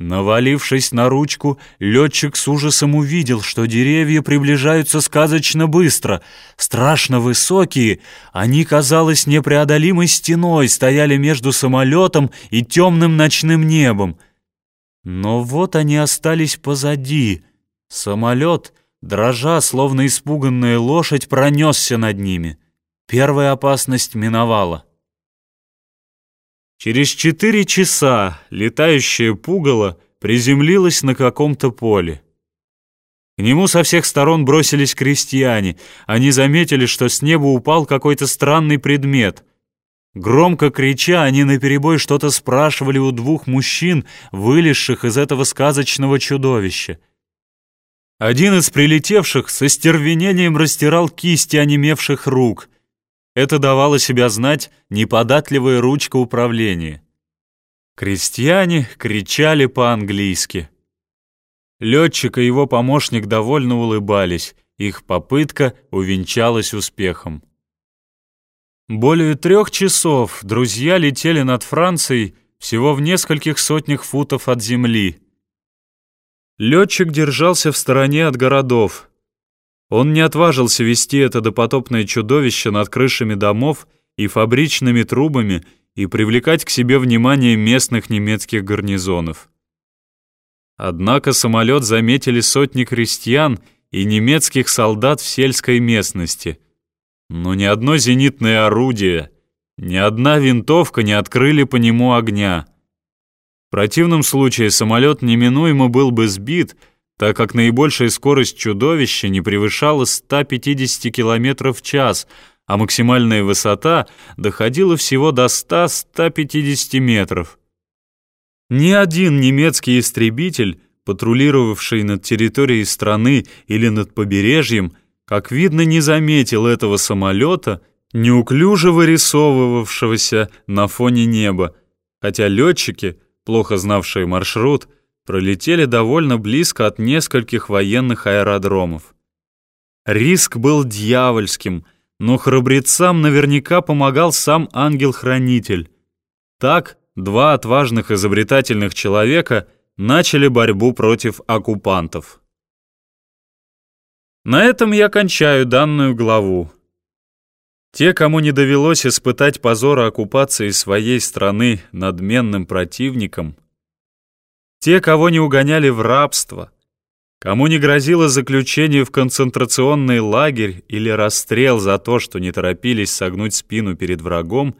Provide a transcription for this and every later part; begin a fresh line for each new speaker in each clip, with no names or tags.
Навалившись на ручку, летчик с ужасом увидел, что деревья приближаются сказочно быстро. Страшно высокие, они, казалось, непреодолимой стеной стояли между самолетом и темным ночным небом. Но вот они остались позади. Самолет, дрожа, словно испуганная лошадь, пронесся над ними. Первая опасность миновала. Через четыре часа летающее пугало приземлилось на каком-то поле. К нему со всех сторон бросились крестьяне. Они заметили, что с неба упал какой-то странный предмет. Громко крича, они наперебой что-то спрашивали у двух мужчин, вылезших из этого сказочного чудовища. Один из прилетевших со стервенением растирал кисти онемевших рук — это давало себя знать неподатливая ручка управления. Крестьяне кричали по-английски. Летчик и его помощник довольно улыбались, их попытка увенчалась успехом. Более трех часов друзья летели над Францией всего в нескольких сотнях футов от земли. Летчик держался в стороне от городов, он не отважился вести это допотопное чудовище над крышами домов и фабричными трубами и привлекать к себе внимание местных немецких гарнизонов. Однако самолет заметили сотни крестьян и немецких солдат в сельской местности. Но ни одно зенитное орудие, ни одна винтовка не открыли по нему огня. В противном случае самолет неминуемо был бы сбит — так как наибольшая скорость чудовища не превышала 150 км в час, а максимальная высота доходила всего до 100-150 метров. Ни один немецкий истребитель, патрулировавший над территорией страны или над побережьем, как видно, не заметил этого самолета, неуклюже вырисовывавшегося на фоне неба, хотя летчики, плохо знавшие маршрут, пролетели довольно близко от нескольких военных аэродромов. Риск был дьявольским, но храбрецам наверняка помогал сам ангел-хранитель. Так два отважных изобретательных человека начали борьбу против оккупантов. На этом я кончаю данную главу. Те, кому не довелось испытать позора оккупации своей страны надменным противником – те, кого не угоняли в рабство, кому не грозило заключение в концентрационный лагерь или расстрел за то, что не торопились согнуть спину перед врагом,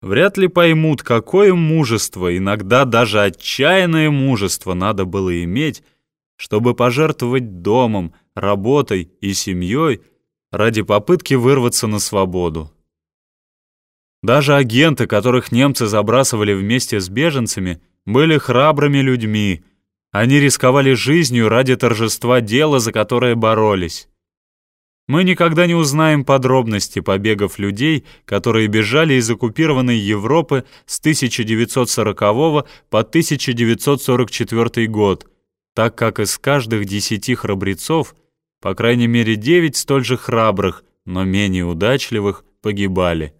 вряд ли поймут, какое мужество, иногда даже отчаянное мужество надо было иметь, чтобы пожертвовать домом, работой и семьей ради попытки вырваться на свободу. Даже агенты, которых немцы забрасывали вместе с беженцами, были храбрыми людьми. Они рисковали жизнью ради торжества дела, за которое боролись. Мы никогда не узнаем подробности побегов людей, которые бежали из оккупированной Европы с 1940 по 1944 год, так как из каждых десяти храбрецов, по крайней мере девять столь же храбрых, но менее удачливых, погибали.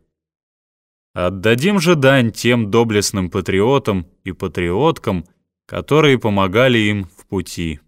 Отдадим же дань тем доблестным патриотам и патриоткам, которые помогали им в пути.